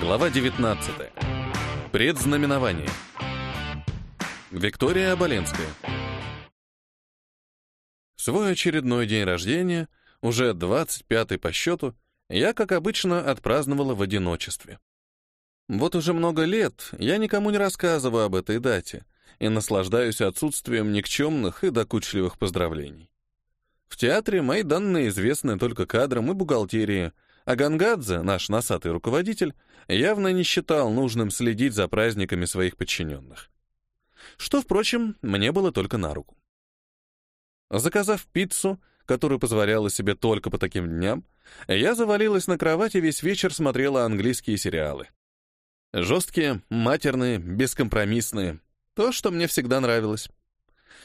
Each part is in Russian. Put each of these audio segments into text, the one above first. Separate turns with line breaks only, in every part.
Глава 19. Предзнаменование. Виктория Оболенская. Свой очередной день рождения, уже 25-й по счету, я, как обычно, отпраздновала в одиночестве. Вот уже много лет я никому не рассказываю об этой дате и наслаждаюсь отсутствием никчемных и докучливых поздравлений. В театре мои данные известны только кадрам и бухгалтерии, а Гангадзе, наш носатый руководитель, явно не считал нужным следить за праздниками своих подчиненных. Что, впрочем, мне было только на руку. Заказав пиццу, которую позволяла себе только по таким дням, я завалилась на кровать и весь вечер смотрела английские сериалы. Жесткие, матерные, бескомпромиссные. То, что мне всегда нравилось.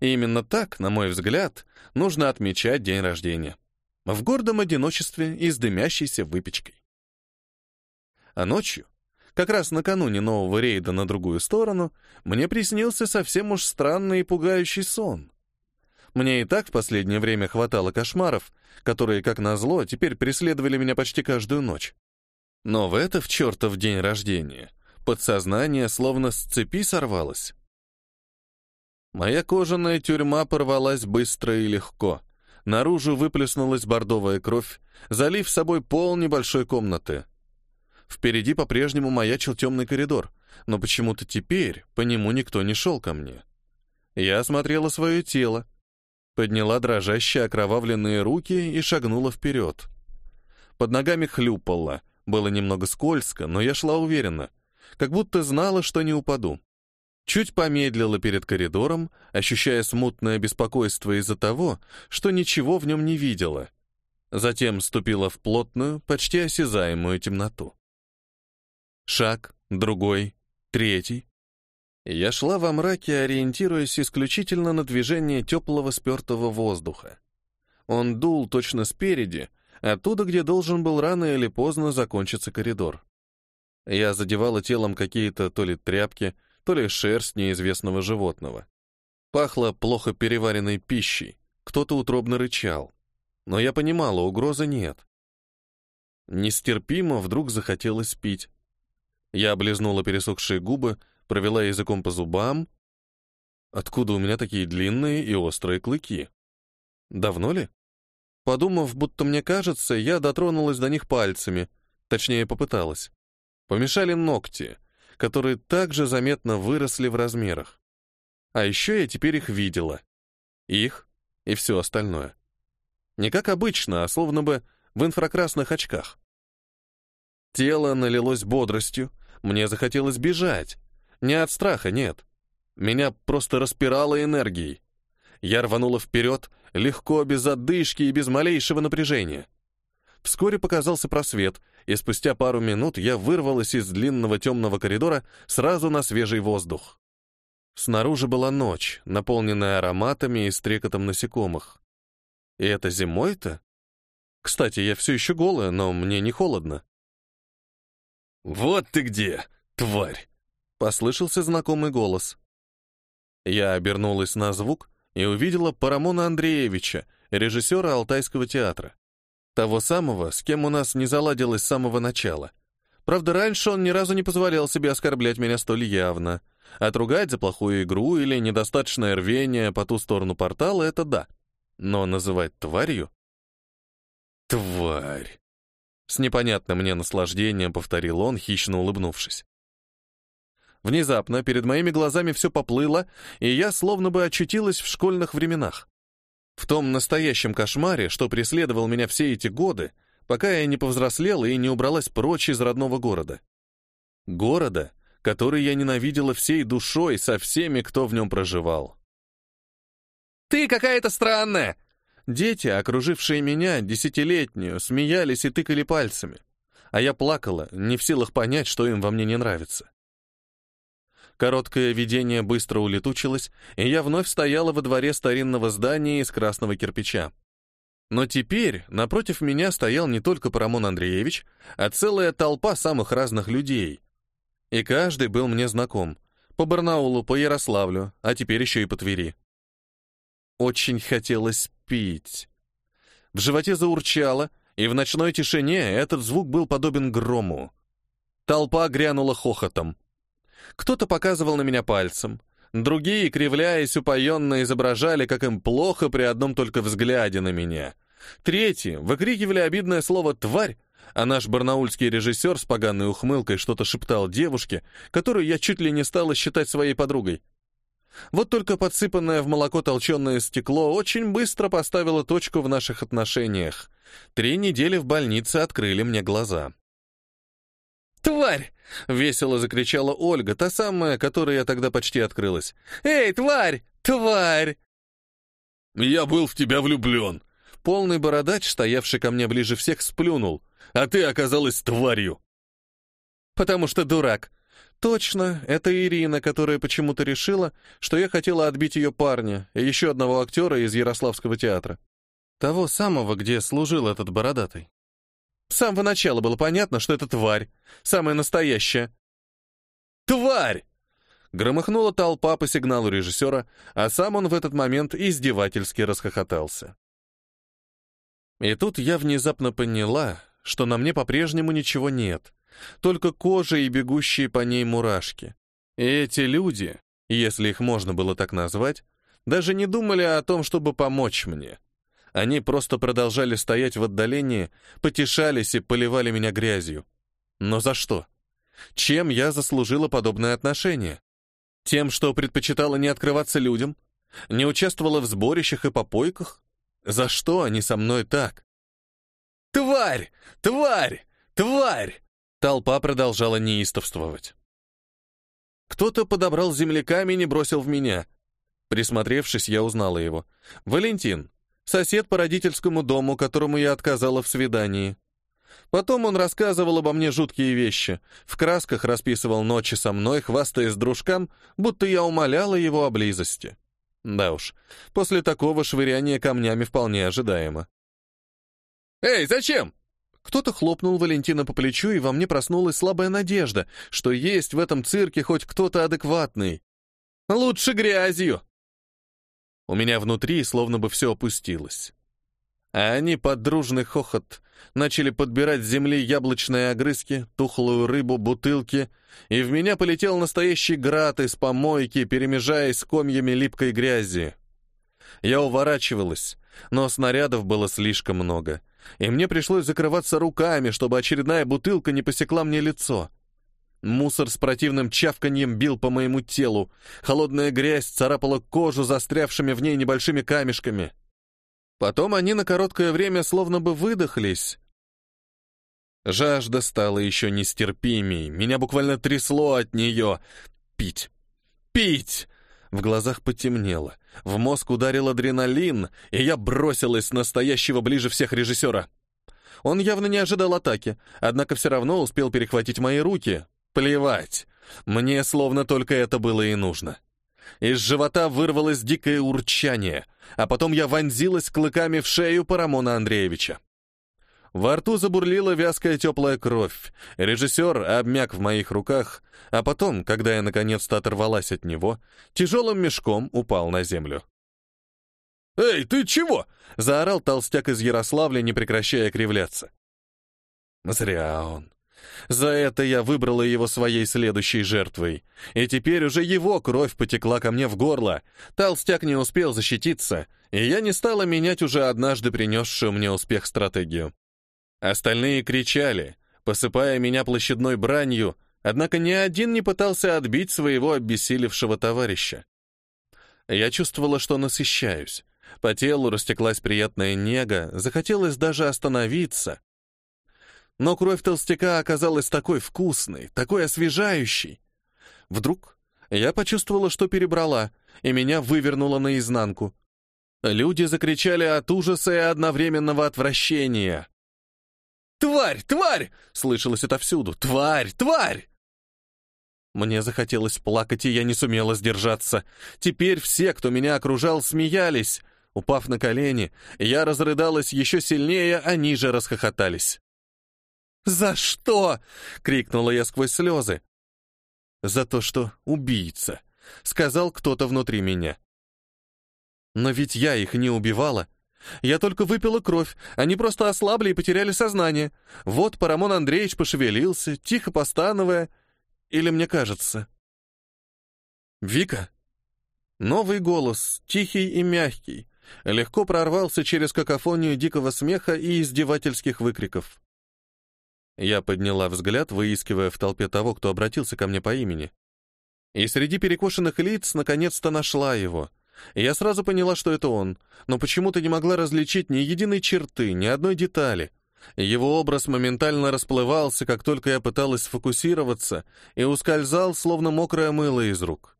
И именно так, на мой взгляд, нужно отмечать день рождения. В гордом одиночестве и с дымящейся выпечкой. А ночью, как раз накануне нового рейда на другую сторону, мне приснился совсем уж странный и пугающий сон. Мне и так в последнее время хватало кошмаров, которые, как назло, теперь преследовали меня почти каждую ночь. Но в это в чертов день рождения подсознание словно с цепи сорвалось. Моя кожаная тюрьма порвалась быстро и легко. Наружу выплеснулась бордовая кровь, залив собой пол небольшой комнаты. Впереди по-прежнему маячил темный коридор, но почему-то теперь по нему никто не шел ко мне. Я осмотрела свое тело, подняла дрожащие окровавленные руки и шагнула вперед. Под ногами хлюпало, было немного скользко, но я шла уверенно, как будто знала, что не упаду. Чуть помедлила перед коридором, ощущая смутное беспокойство из-за того, что ничего в нем не видела. Затем ступила в плотную, почти осязаемую темноту. Шаг, другой, третий. Я шла во мраке, ориентируясь исключительно на движение теплого спертого воздуха. Он дул точно спереди, оттуда, где должен был рано или поздно закончиться коридор. Я задевала телом какие-то то ли тряпки, то ли шерсть неизвестного животного. Пахло плохо переваренной пищей, кто-то утробно рычал. Но я понимала, угрозы нет. Нестерпимо вдруг захотелось пить. Я облизнула пересохшие губы, провела языком по зубам. Откуда у меня такие длинные и острые клыки? Давно ли? Подумав, будто мне кажется, я дотронулась до них пальцами, точнее, попыталась. Помешали ногти, которые также заметно выросли в размерах. А еще я теперь их видела. Их и все остальное. Не как обычно, а словно бы в инфракрасных очках. Тело налилось бодростью, мне захотелось бежать. Не от страха, нет. Меня просто распирало энергией. Я рванула вперед, легко, без отдышки и без малейшего напряжения. Вскоре показался просвет, и спустя пару минут я вырвалась из длинного темного коридора сразу на свежий воздух. Снаружи была ночь, наполненная ароматами и стрекотом насекомых. И это зимой-то? Кстати, я все еще голая, но мне не холодно.
«Вот ты где, тварь!» — послышался знакомый голос.
Я обернулась на звук и увидела Парамона Андреевича, режиссера Алтайского театра. Того самого, с кем у нас не заладилось с самого начала. Правда, раньше он ни разу не позволял себе оскорблять меня столь явно. Отругать за плохую игру или недостаточное рвение по ту сторону портала — это да. Но называть тварью?
Тварь!
С непонятным мне наслаждением повторил он, хищно улыбнувшись. Внезапно перед моими глазами все поплыло, и я словно бы очутилась в школьных временах. В том настоящем кошмаре, что преследовал меня все эти годы, пока я не повзрослела и не убралась прочь из родного города. Города, который я ненавидела всей душой со всеми, кто в нем проживал.
«Ты какая-то странная!»
Дети, окружившие меня, десятилетнюю, смеялись и тыкали пальцами, а я плакала, не в силах понять, что им во мне не нравится. Короткое видение быстро улетучилось, и я вновь стояла во дворе старинного здания из красного кирпича. Но теперь напротив меня стоял не только Парамон Андреевич, а целая толпа самых разных людей. И каждый был мне знаком. По Барнаулу, по Ярославлю, а теперь еще и по Твери. Очень хотелось пить. В животе заурчало, и в ночной тишине этот звук был подобен грому. Толпа грянула хохотом. Кто-то показывал на меня пальцем. Другие, кривляясь, упоенно изображали, как им плохо при одном только взгляде на меня. Третьи выкрикивали обидное слово «тварь», а наш барнаульский режиссер с поганой ухмылкой что-то шептал девушке, которую я чуть ли не стала считать своей подругой. Вот только подсыпанное в молоко толченое стекло очень быстро поставило точку в наших отношениях. Три недели в больнице открыли мне глаза.
«Тварь!»
— весело закричала Ольга, та самая, которой я тогда почти открылась.
«Эй, тварь! Тварь!»
«Я был в тебя влюблен!» Полный бородач, стоявший ко мне ближе всех, сплюнул. «А ты оказалась тварью!»
«Потому что дурак!»
Точно, это Ирина, которая почему-то решила, что я хотела отбить ее парня, еще одного актера из Ярославского театра. Того самого, где служил этот бородатый.
С самого начала было понятно, что это тварь. Самая настоящая.
«Тварь!» Громыхнула толпа по сигналу режиссера, а сам он в этот момент издевательски расхохотался. И тут я внезапно поняла, что на мне по-прежнему ничего нет, только кожа и бегущие по ней мурашки. И эти люди, если их можно было так назвать, даже не думали о том, чтобы помочь мне. Они просто продолжали стоять в отдалении, потешались и поливали меня грязью. Но за что? Чем я заслужила подобное отношение? Тем, что предпочитала не открываться людям? Не участвовала в сборищах и попойках? За что они со мной так? «Тварь! Тварь! Тварь!» Толпа продолжала неистовствовать. Кто-то подобрал земляками и бросил в меня. Присмотревшись, я узнала его. «Валентин, сосед по родительскому дому, которому я отказала в свидании. Потом он рассказывал обо мне жуткие вещи, в красках расписывал ночи со мной, хвастаясь дружкам, будто я умоляла его о близости. Да уж, после такого швыряния камнями вполне ожидаемо.
«Эй, зачем?»
Кто-то хлопнул Валентина по плечу, и во мне проснулась слабая надежда, что есть в этом цирке хоть кто-то адекватный.
«Лучше грязью!»
У меня внутри словно бы все опустилось. А они под дружный хохот начали подбирать с земли яблочные огрызки, тухлую рыбу, бутылки, и в меня полетел настоящий град из помойки, перемежаясь с комьями липкой грязи. Я уворачивалась, но снарядов было слишком много, и мне пришлось закрываться руками, чтобы очередная бутылка не посекла мне лицо. Мусор с противным чавканьем бил по моему телу. Холодная грязь царапала кожу застрявшими в ней небольшими камешками. Потом они на короткое время словно бы выдохлись. Жажда стала еще нестерпимей. Меня буквально трясло от нее. Пить. Пить! В глазах потемнело. В мозг ударил адреналин, и я бросилась настоящего ближе всех режиссера. Он явно не ожидал атаки, однако все равно успел перехватить мои руки, Плевать. Мне словно только это было и нужно. Из живота вырвалось дикое урчание, а потом я вонзилась клыками в шею Парамона Андреевича. Во рту забурлила вязкая теплая кровь. Режиссер обмяк в моих руках, а потом, когда я наконец-то оторвалась от него, тяжелым мешком упал на землю.
«Эй, ты чего?»
— заорал толстяк из Ярославля, не прекращая кривляться. Зря он. За это я выбрала его своей следующей жертвой. И теперь уже его кровь потекла ко мне в горло. Толстяк не успел защититься, и я не стала менять уже однажды принесшую мне успех стратегию. Остальные кричали, посыпая меня площадной бранью, однако ни один не пытался отбить своего обессилевшего товарища. Я чувствовала, что насыщаюсь. По телу растеклась приятная нега, захотелось даже остановиться, но кровь толстяка оказалась такой вкусной, такой освежающей. Вдруг я почувствовала, что перебрала, и меня вывернуло наизнанку. Люди закричали от ужаса и одновременного отвращения.
«Тварь! Тварь!» — слышалось отовсюду. «Тварь! Тварь!»
Мне захотелось плакать, и я не сумела сдержаться. Теперь все, кто меня окружал, смеялись. Упав на колени, я разрыдалась еще сильнее, они же расхохотались.
«За что?»
— крикнула я сквозь слезы. «За то, что убийца», — сказал кто-то внутри меня. Но ведь я их не убивала. Я только выпила кровь, они просто ослабли и потеряли сознание. Вот Парамон Андреевич пошевелился, тихо постановая. Или мне кажется. «Вика?» Новый голос, тихий и мягкий, легко прорвался через какофонию дикого смеха и издевательских выкриков. Я подняла взгляд, выискивая в толпе того, кто обратился ко мне по имени. И среди перекошенных лиц наконец-то нашла его. Я сразу поняла, что это он, но почему-то не могла различить ни единой черты, ни одной детали. Его образ моментально расплывался, как только я пыталась сфокусироваться, и ускользал, словно мокрое мыло из рук.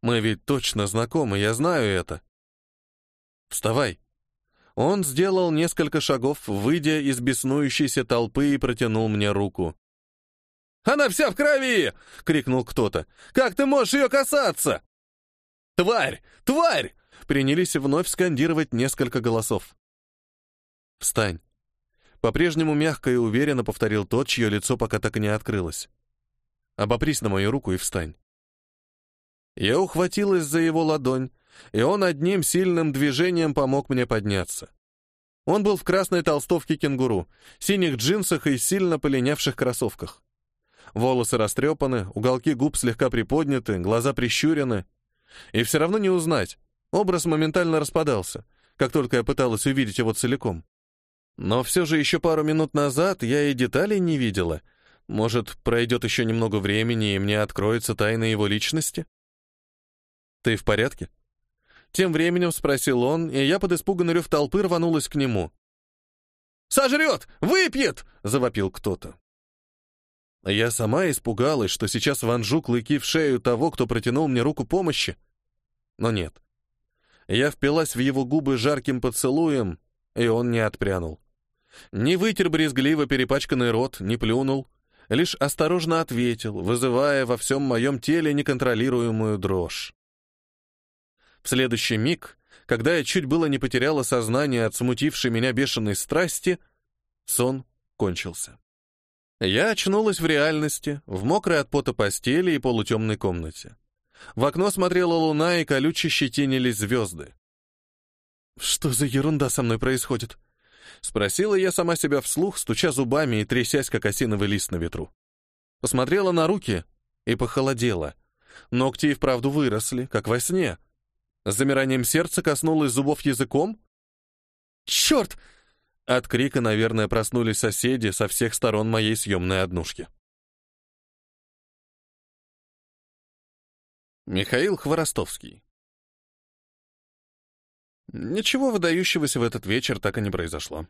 Мы ведь точно знакомы, я знаю это. «Вставай!» Он сделал несколько шагов, выйдя из беснующейся толпы и протянул мне руку.
«Она вся в крови!» — крикнул кто-то. «Как ты можешь ее касаться?» «Тварь! Тварь!» — принялись вновь скандировать несколько голосов.
«Встань!» По-прежнему мягко и уверенно повторил тот, чье лицо пока так и не открылось. «Обопрись на мою руку и встань». Я ухватилась за его ладонь, и он одним сильным движением помог мне подняться. Он был в красной толстовке кенгуру, синих джинсах и сильно полинявших кроссовках. Волосы растрепаны, уголки губ слегка приподняты, глаза прищурены. И все равно не узнать. Образ моментально распадался, как только я пыталась увидеть его целиком. Но все же еще пару минут назад я и деталей не видела. Может, пройдет еще немного времени, и мне откроется тайна его личности? «Ты в порядке?» Тем временем спросил он, и я под испуганный рев толпы рванулась к нему.
«Сожрет! Выпьет!» — завопил кто-то.
Я сама испугалась, что сейчас вонжу клыки в шею того, кто протянул мне руку помощи. Но нет. Я впилась в его губы жарким поцелуем, и он не отпрянул. Не вытер брезгливо перепачканный рот, не плюнул, лишь осторожно ответил, вызывая во всем моем теле неконтролируемую дрожь. Следующий миг, когда я чуть было не потеряла сознание от смутившей меня бешеной страсти, сон кончился. Я очнулась в реальности, в мокрой от пота постели и полутемной комнате. В окно смотрела луна, и колюче щетинились звезды. «Что за ерунда со мной происходит?» Спросила я сама себя вслух, стуча зубами и трясясь, как осиновый лист на ветру. Посмотрела на руки и похолодела. Ногти и вправду выросли, как во сне. С замиранием сердца коснулась зубов языком. «Черт!» От крика, наверное, проснулись соседи со всех сторон моей съемной однушки. Михаил Хворостовский Ничего выдающегося в этот вечер так и не произошло.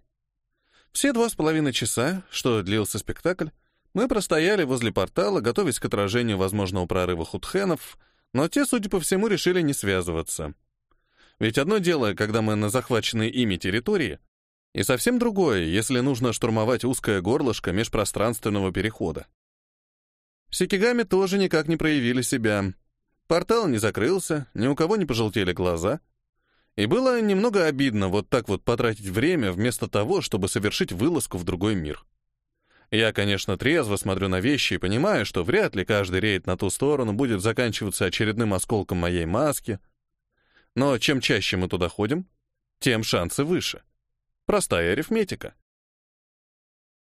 Все два с половиной часа, что длился спектакль, мы простояли возле портала, готовясь к отражению возможного прорыва худхенов, но те, судя по всему, решили не связываться. Ведь одно дело, когда мы на захваченной ими территории, и совсем другое, если нужно штурмовать узкое горлышко межпространственного перехода. Сикигами тоже никак не проявили себя. Портал не закрылся, ни у кого не пожелтели глаза. И было немного обидно вот так вот потратить время вместо того, чтобы совершить вылазку в другой мир. Я, конечно, трезво смотрю на вещи и понимаю, что вряд ли каждый рейд на ту сторону будет заканчиваться очередным осколком моей маски. Но чем чаще мы туда ходим, тем шансы выше. Простая арифметика.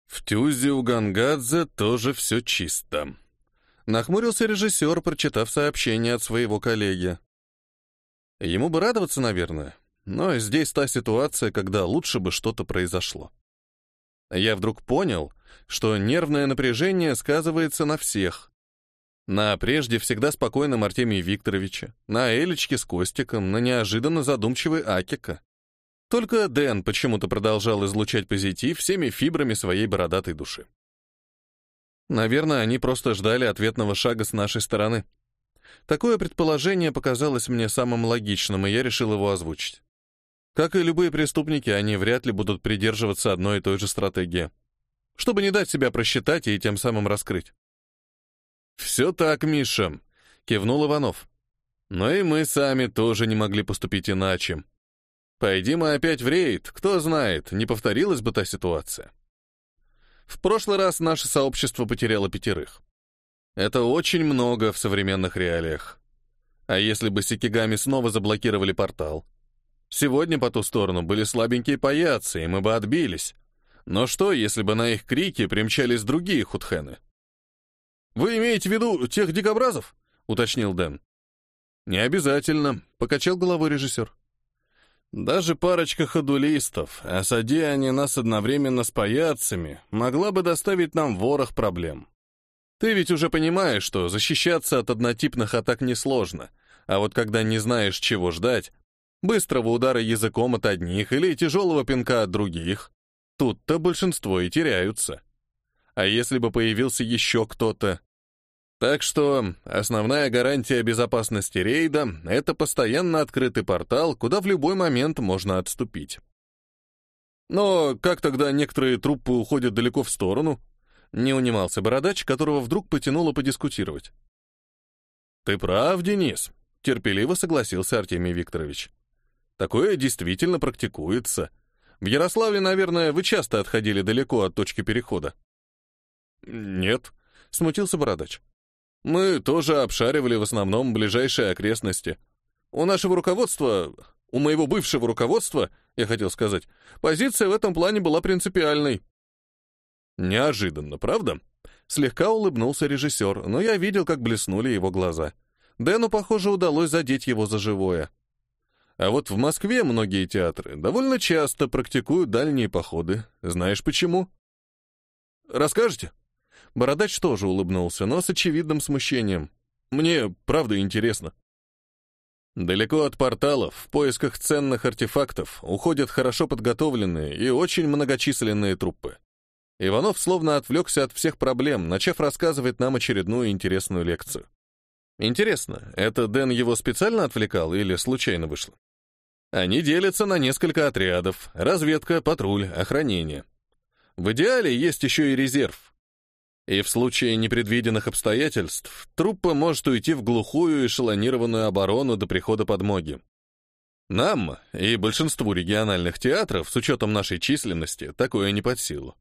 В Тюзе у Гангадзе тоже все чисто. Нахмурился режиссер, прочитав сообщение от своего коллеги. Ему бы радоваться, наверное, но здесь та ситуация, когда лучше бы что-то произошло. Я вдруг понял, что нервное напряжение сказывается на всех. На прежде всегда спокойном Артемии Викторовиче, на Элечке с Костиком, на неожиданно задумчивой Акика. Только Дэн почему-то продолжал излучать позитив всеми фибрами своей бородатой души. Наверное, они просто ждали ответного шага с нашей стороны. Такое предположение показалось мне самым логичным, и я решил его озвучить. Как и любые преступники, они вряд ли будут придерживаться одной и той же стратегии, чтобы не дать себя просчитать и тем самым раскрыть. «Все так, Миша», — кивнул Иванов. «Но и мы сами тоже не могли поступить иначе. Пойди мы опять в рейд, кто знает, не повторилась бы та ситуация. В прошлый раз наше сообщество потеряло пятерых. Это очень много в современных реалиях. А если бы Сикигами снова заблокировали портал? Сегодня по ту сторону были слабенькие паяцы, и мы бы отбились. Но что, если бы на их крики примчались другие худхены? «Вы имеете в виду тех дикобразов?» — уточнил Дэн. «Не обязательно», — покачал головой режиссер. «Даже парочка ходулистов, осади они нас одновременно с паяцами, могла бы доставить нам ворох проблем. Ты ведь уже понимаешь, что защищаться от однотипных атак несложно, а вот когда не знаешь, чего ждать, быстрого удара языком от одних или тяжелого пинка от других, тут-то большинство и теряются. А если бы появился еще кто-то, так что основная гарантия безопасности рейда — это постоянно открытый портал, куда в любой момент можно отступить. Но как тогда некоторые труппы уходят далеко в сторону? Не унимался бородач, которого вдруг потянуло подискутировать. «Ты прав, Денис», — терпеливо согласился Артемий Викторович. «Такое действительно практикуется. В Ярославле, наверное, вы часто отходили далеко от точки перехода». «Нет», — смутился бородач. Мы тоже обшаривали в основном ближайшие окрестности. У нашего руководства, у моего бывшего руководства, я хотел сказать, позиция в этом плане была принципиальной. Неожиданно, правда? Слегка улыбнулся режиссер, но я видел, как блеснули его глаза. Дэну, похоже, удалось задеть его за живое. А вот в Москве многие театры довольно часто практикуют дальние походы. Знаешь почему? Расскажете? Бородач тоже улыбнулся, но с очевидным смущением. «Мне, правда, интересно». Далеко от порталов, в поисках ценных артефактов, уходят хорошо подготовленные и очень многочисленные труппы. Иванов словно отвлекся от всех проблем, начав рассказывать нам очередную интересную лекцию. Интересно, это Дэн его специально отвлекал или случайно вышло? Они делятся на несколько отрядов — разведка, патруль, охранение. В идеале есть еще и резерв, и в случае непредвиденных обстоятельств труппа может уйти в глухую эшелонированную оборону до прихода подмоги. Нам и большинству региональных театров, с учетом нашей численности, такое не под силу.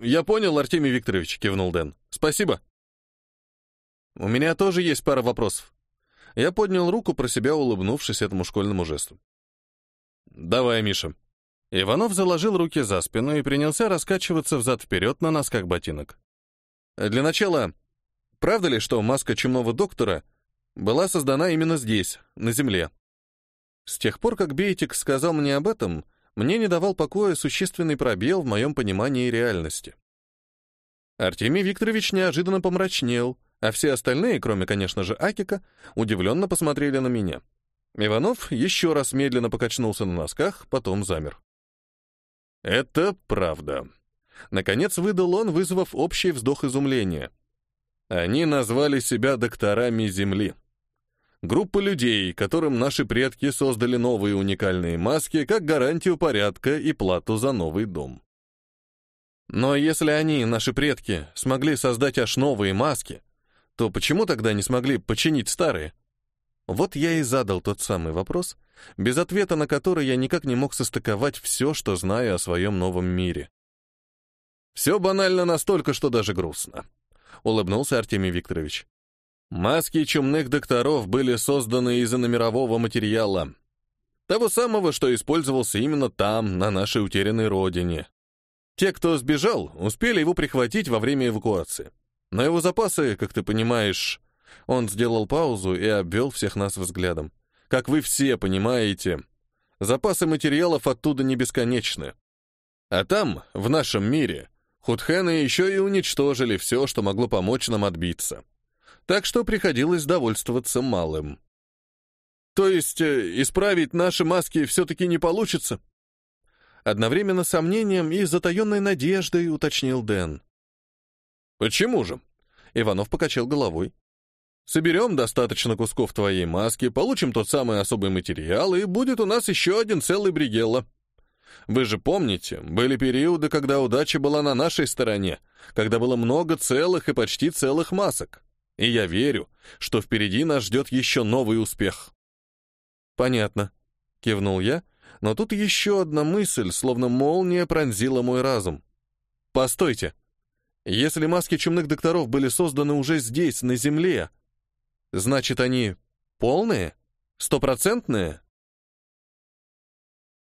«Я понял, Артемий Викторович», — кивнул Дэн. «Спасибо». «У меня тоже есть пара вопросов». Я поднял руку, про себя улыбнувшись этому школьному жесту. «Давай, Миша». Иванов заложил руки за спину и принялся раскачиваться взад-вперед на носках ботинок. Для начала, правда ли, что маска чумного доктора была создана именно здесь, на Земле? С тех пор, как Бейтик сказал мне об этом, мне не давал покоя существенный пробел в моем понимании реальности. Артемий Викторович неожиданно помрачнел, а все остальные, кроме, конечно же, Акика, удивленно посмотрели на меня. Иванов еще раз медленно покачнулся на носках, потом замер. «Это правда», Наконец выдал он, вызвав общий вздох изумления. Они назвали себя докторами Земли. Группа людей, которым наши предки создали новые уникальные маски как гарантию порядка и плату за новый дом. Но если они, наши предки, смогли создать аж новые маски, то почему тогда не смогли починить старые? Вот я и задал тот самый вопрос, без ответа на который я никак не мог состыковать все, что знаю о своем новом мире. Все банально настолько, что даже грустно. Улыбнулся Артемий Викторович. Маски чумных докторов были созданы из иномирового материала. Того самого, что использовался именно там, на нашей утерянной родине. Те, кто сбежал, успели его прихватить во время эвакуации. Но его запасы, как ты понимаешь... Он сделал паузу и обвел всех нас взглядом. Как вы все понимаете, запасы материалов оттуда не бесконечны. А там, в нашем мире, Худхены еще и уничтожили все, что могло помочь нам отбиться. Так что приходилось довольствоваться малым. То есть э, исправить наши маски все-таки не получится? Одновременно сомнением и затаенной надеждой уточнил Дэн. Почему же? Иванов покачал головой. Соберем достаточно кусков твоей маски, получим тот самый особый материал, и будет у нас еще один целый бригелла. Вы же помните, были периоды, когда удача была на нашей стороне, когда было много целых и почти целых масок. И я верю, что впереди нас ждет еще новый успех. Понятно, кивнул я, но тут еще одна мысль, словно молния, пронзила мой разум. Постойте. Если маски чумных докторов были созданы уже здесь, на Земле, значит, они полные? Стопроцентные?